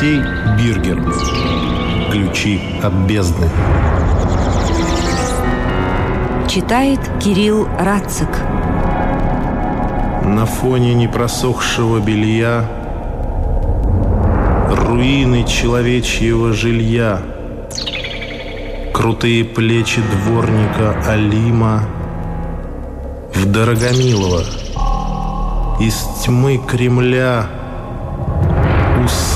Алексей Биргер. Ключи от бездны. Читает Кирилл Рацик. На фоне непросохшего белья Руины человечьего жилья Крутые плечи дворника Алима В Дорогомилово Из тьмы Кремля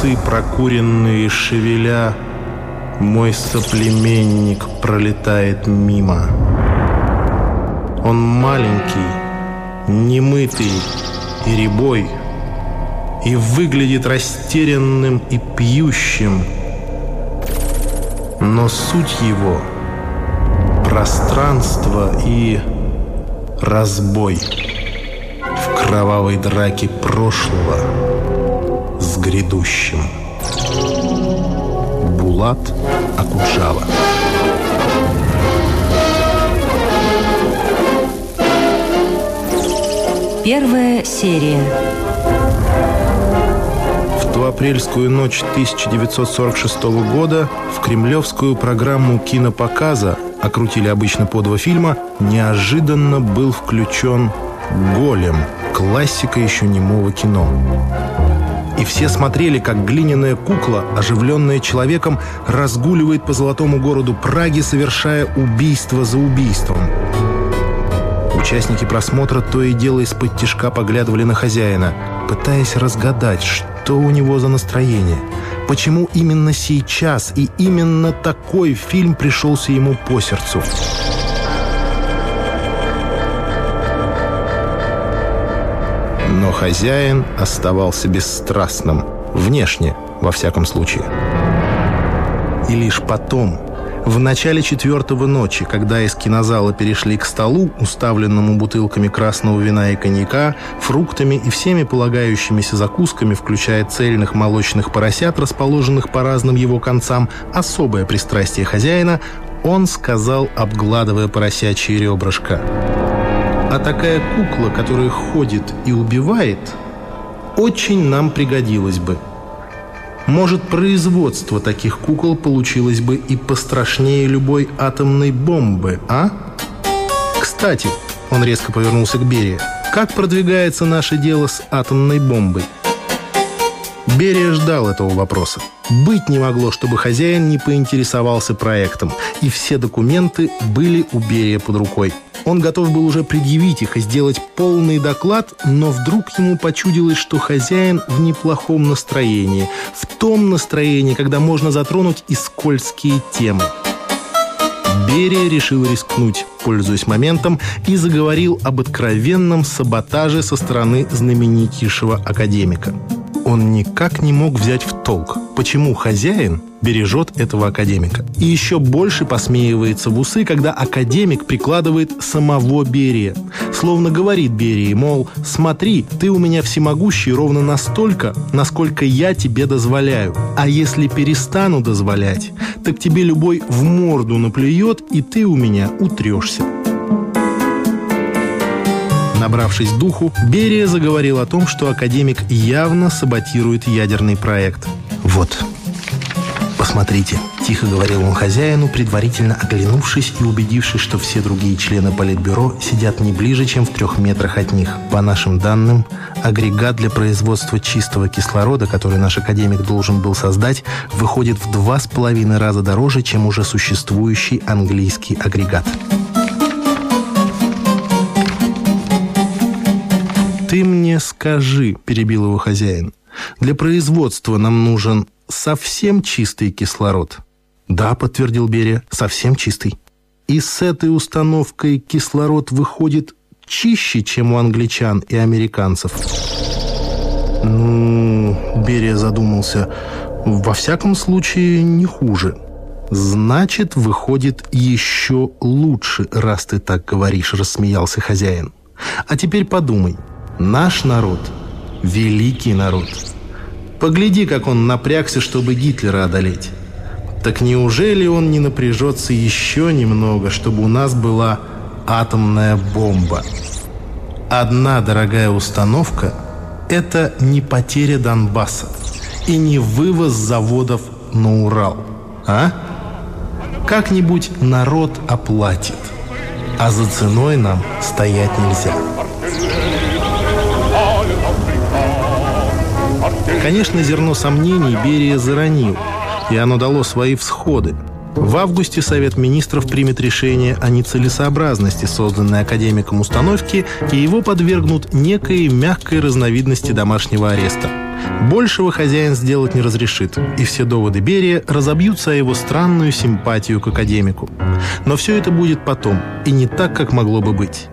Усы прокуренные шевеля Мой соплеменник пролетает мимо. Он маленький, немытый и ребой И выглядит растерянным и пьющим. Но суть его — пространство и разбой В кровавой драке прошлого с грядущим Булат Акуджава Первая серия. В ту апрельскую ночь 1946 года в кремлевскую программу кинопоказа, окрутили обычно по два фильма, неожиданно был включен «Голем», классика еще немого кино. И все смотрели, как глиняная кукла, оживленная человеком, разгуливает по золотому городу Праги, совершая убийство за убийством. Участники просмотра то и дело из-под тишка поглядывали на хозяина, пытаясь разгадать, что у него за настроение. Почему именно сейчас и именно такой фильм пришелся ему по сердцу. Но хозяин оставался бесстрастным. Внешне, во всяком случае. И лишь потом, в начале четвертого ночи, когда из кинозала перешли к столу, уставленному бутылками красного вина и коньяка, фруктами и всеми полагающимися закусками, включая цельных молочных поросят, расположенных по разным его концам, особое пристрастие хозяина, он сказал, обгладывая поросячье ребрышко. А такая кукла, которая ходит и убивает, очень нам пригодилась бы. Может, производство таких кукол получилось бы и пострашнее любой атомной бомбы, а? Кстати, он резко повернулся к Берии. Как продвигается наше дело с атомной бомбой? Берия ждал этого вопроса. Быть не могло, чтобы хозяин не поинтересовался проектом, и все документы были у Берия под рукой. Он готов был уже предъявить их и сделать полный доклад, но вдруг ему почудилось, что хозяин в неплохом настроении. В том настроении, когда можно затронуть и скользкие темы. Берия решил рискнуть, пользуясь моментом, и заговорил об откровенном саботаже со стороны знаменитейшего академика. Он никак не мог взять в толк, почему хозяин бережет этого академика. И еще больше посмеивается в усы, когда академик прикладывает самого Берия. Словно говорит Берии, мол, смотри, ты у меня всемогущий ровно настолько, насколько я тебе дозволяю. А если перестану дозволять, так тебе любой в морду наплюет, и ты у меня утрешься. Набравшись духу, Берия заговорил о том, что академик явно саботирует ядерный проект. «Вот, посмотрите», – тихо говорил он хозяину, предварительно оглянувшись и убедившись, что все другие члены Политбюро сидят не ближе, чем в трех метрах от них. По нашим данным, агрегат для производства чистого кислорода, который наш академик должен был создать, выходит в два с половиной раза дороже, чем уже существующий английский агрегат. Мне скажи», — перебил его хозяин, «для производства нам нужен совсем чистый кислород?» «Да», — подтвердил Берия, — «совсем чистый». «И с этой установкой кислород выходит чище, чем у англичан и американцев?» «Ну...» — Берия задумался. «Во всяком случае, не хуже». «Значит, выходит еще лучше, раз ты так говоришь», — рассмеялся хозяин. «А теперь подумай». Наш народ – великий народ. Погляди, как он напрягся, чтобы Гитлера одолеть. Так неужели он не напряжется еще немного, чтобы у нас была атомная бомба? Одна дорогая установка – это не потеря Донбасса. и не вывоз заводов на Урал. А? Как-нибудь народ оплатит. А за ценой нам стоять нельзя. Конечно, зерно сомнений Берия заронил, и оно дало свои всходы. В августе Совет Министров примет решение о нецелесообразности созданной академиком установки и его подвергнут некой мягкой разновидности домашнего ареста. Большего хозяин сделать не разрешит, и все доводы Берия разобьются о его странную симпатию к академику. Но все это будет потом, и не так, как могло бы быть.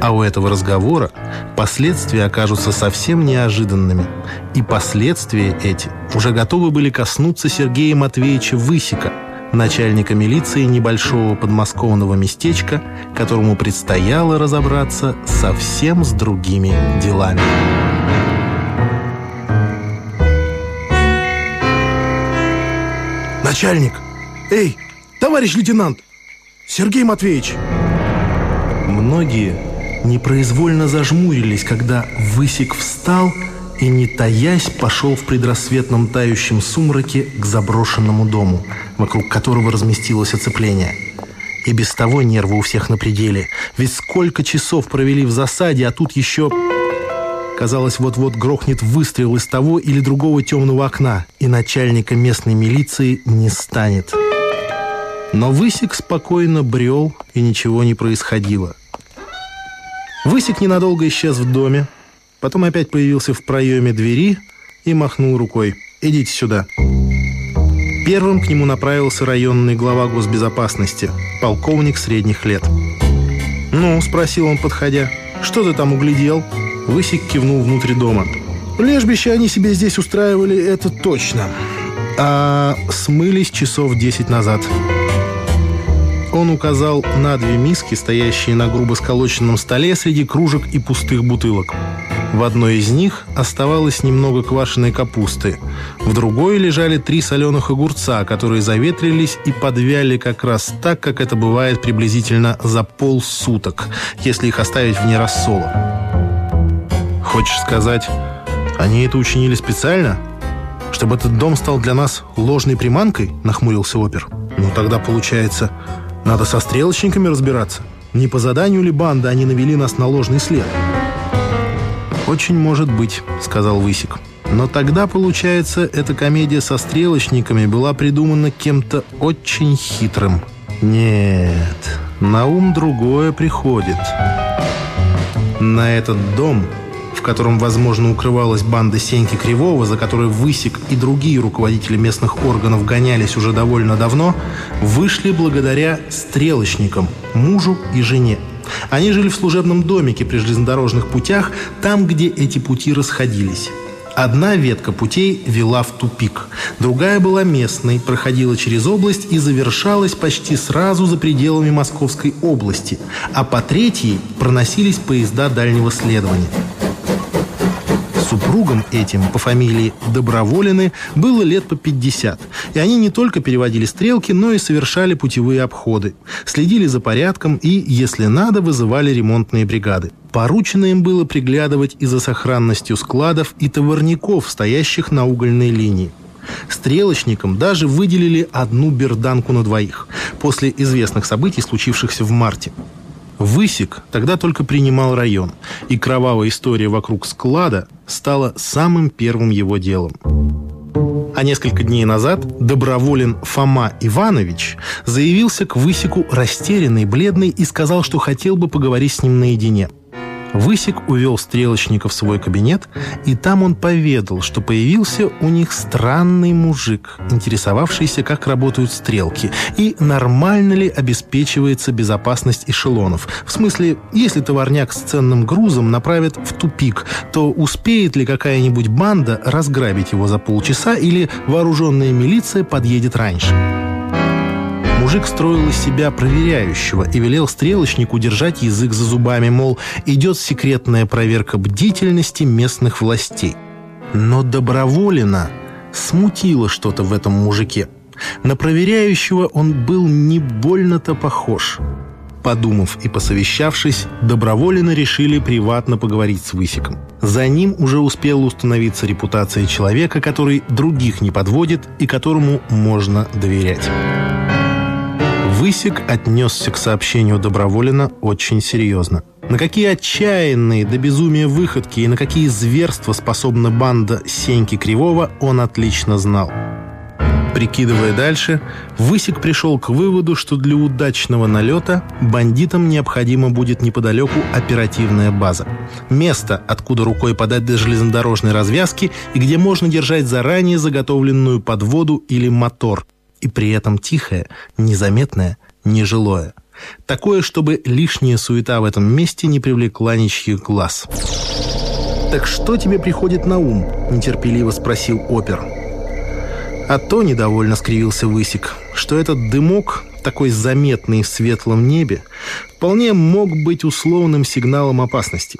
А у этого разговора последствия окажутся совсем неожиданными. И последствия эти уже готовы были коснуться Сергея Матвеевича Высика, начальника милиции небольшого подмосковного местечка, которому предстояло разобраться совсем с другими делами. Начальник! Эй, товарищ лейтенант! Сергей Матвеевич! Многие непроизвольно зажмурились, когда Высик встал и, не таясь, пошел в предрассветном тающем сумраке к заброшенному дому, вокруг которого разместилось оцепление. И без того нервы у всех на пределе. Ведь сколько часов провели в засаде, а тут еще... Казалось, вот-вот грохнет выстрел из того или другого темного окна, и начальника местной милиции не станет. Но Высик спокойно брел, и ничего не происходило. Высик ненадолго исчез в доме, потом опять появился в проеме двери и махнул рукой. «Идите сюда». Первым к нему направился районный глава госбезопасности, полковник средних лет. «Ну?» – спросил он, подходя. «Что ты там углядел?» Высик кивнул внутрь дома. «Лежбище они себе здесь устраивали, это точно. А смылись часов десять назад». Он указал на две миски, стоящие на грубо сколоченном столе среди кружек и пустых бутылок. В одной из них оставалось немного квашеной капусты. В другой лежали три соленых огурца, которые заветрились и подвяли как раз так, как это бывает приблизительно за полсуток, если их оставить вне рассола. «Хочешь сказать, они это учинили специально? Чтобы этот дом стал для нас ложной приманкой?» – нахмурился опер. «Ну тогда получается, надо со стрелочниками разбираться. Не по заданию ли банды они навели нас на ложный след? «Очень может быть», — сказал Высик. «Но тогда, получается, эта комедия со стрелочниками была придумана кем-то очень хитрым. Нет, на ум другое приходит. На этот дом котором, возможно, укрывалась банда Сеньки Кривого, за которой Высик и другие руководители местных органов гонялись уже довольно давно, вышли благодаря стрелочникам, мужу и жене. Они жили в служебном домике при железнодорожных путях, там, где эти пути расходились. Одна ветка путей вела в тупик, другая была местной, проходила через область и завершалась почти сразу за пределами Московской области, а по третьей проносились поезда дальнего следования. Супругам этим по фамилии Доброволины было лет по 50, и они не только переводили стрелки, но и совершали путевые обходы, следили за порядком и, если надо, вызывали ремонтные бригады. Поручено им было приглядывать и за сохранностью складов и товарников, стоящих на угольной линии. Стрелочникам даже выделили одну берданку на двоих после известных событий, случившихся в марте. Высек тогда только принимал район, и кровавая история вокруг склада стала самым первым его делом. А несколько дней назад доброволен Фома Иванович заявился к Высеку растерянный, бледный и сказал, что хотел бы поговорить с ним наедине – Высик увел стрелочника в свой кабинет, и там он поведал, что появился у них странный мужик, интересовавшийся, как работают стрелки, и нормально ли обеспечивается безопасность эшелонов. В смысле, если товарняк с ценным грузом направят в тупик, то успеет ли какая-нибудь банда разграбить его за полчаса или вооруженная милиция подъедет раньше? Мужик строил из себя проверяющего и велел стрелочнику держать язык за зубами, мол, идет секретная проверка бдительности местных властей. Но доброволено смутило что-то в этом мужике. На проверяющего он был не больно-то похож. Подумав и посовещавшись, добровольно решили приватно поговорить с Высиком. За ним уже успела установиться репутация человека, который других не подводит и которому можно доверять. Высик отнесся к сообщению Доброволина очень серьезно. На какие отчаянные до безумия выходки и на какие зверства способна банда Сеньки Кривого, он отлично знал. Прикидывая дальше, Высик пришел к выводу, что для удачного налета бандитам необходимо будет неподалеку оперативная база. Место, откуда рукой подать до железнодорожной развязки и где можно держать заранее заготовленную подводу или мотор. И при этом тихое, незаметное, нежилое. Такое, чтобы лишняя суета в этом месте не привлекла ничьих глаз. «Так что тебе приходит на ум?» – нетерпеливо спросил опер. А то недовольно скривился Высик, что этот дымок, такой заметный в светлом небе, вполне мог быть условным сигналом опасности.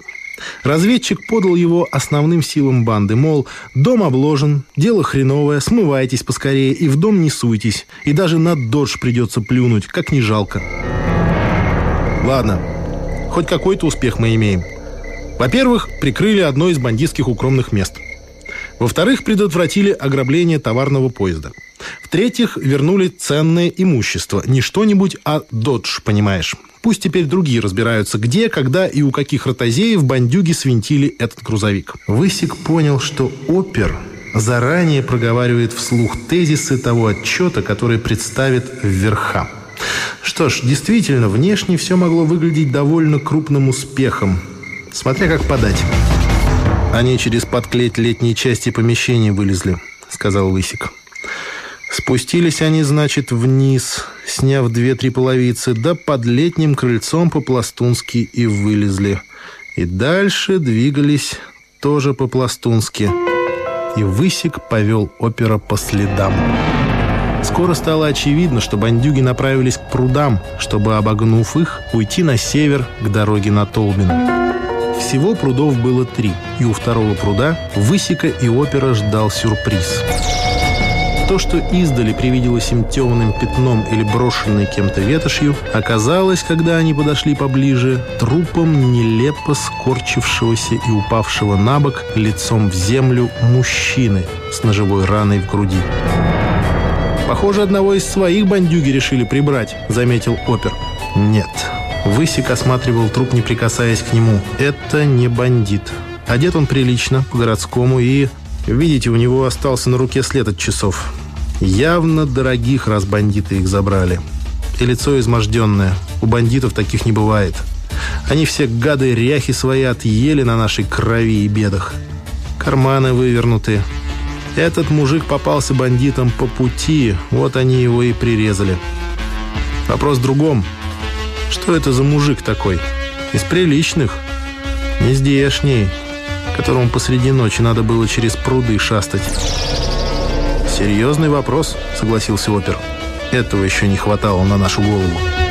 Разведчик подал его основным силам банды, мол, дом обложен, дело хреновое, смывайтесь поскорее и в дом не суйтесь, и даже на додж придется плюнуть, как не жалко. Ладно, хоть какой-то успех мы имеем. Во-первых, прикрыли одно из бандитских укромных мест – во-вторых, предотвратили ограбление товарного поезда. В-третьих, вернули ценное имущество. Не что-нибудь, а додж, понимаешь. Пусть теперь другие разбираются, где, когда и у каких ротозеев бандюги свинтили этот грузовик. Высик понял, что опер заранее проговаривает вслух тезисы того отчета, который представит вверха. Что ж, действительно, внешне все могло выглядеть довольно крупным успехом. Смотря как подать. «Они через подклеть летней части помещения вылезли», — сказал Лысик. Спустились они, значит, вниз, сняв две-три половицы, да под летним крыльцом по-пластунски и вылезли. И дальше двигались тоже по-пластунски. И Высик повел опера по следам. Скоро стало очевидно, что бандюги направились к прудам, чтобы, обогнув их, уйти на север к дороге на Толбино. Всего прудов было три, и у второго пруда Высика и опера ждал сюрприз. То, что издали привиделось им темным пятном или брошенной кем-то ветошью, оказалось, когда они подошли поближе, трупом нелепо скорчившегося и упавшего на бок лицом в землю мужчины с ножевой раной в груди. «Похоже, одного из своих бандюги решили прибрать», — заметил опер. «Нет, Высик осматривал труп, не прикасаясь к нему. Это не бандит. Одет он прилично, по-городскому, и... Видите, у него остался на руке след от часов. Явно дорогих, раз бандиты их забрали. И лицо изможденное. У бандитов таких не бывает. Они все гады ряхи свои отъели на нашей крови и бедах. Карманы вывернуты. Этот мужик попался бандитам по пути, вот они его и прирезали. Вопрос в другом. Что это за мужик такой? Из приличных? Не здешний, которому посреди ночи надо было через пруды шастать. Серьезный вопрос, согласился опер. Этого еще не хватало на нашу голову.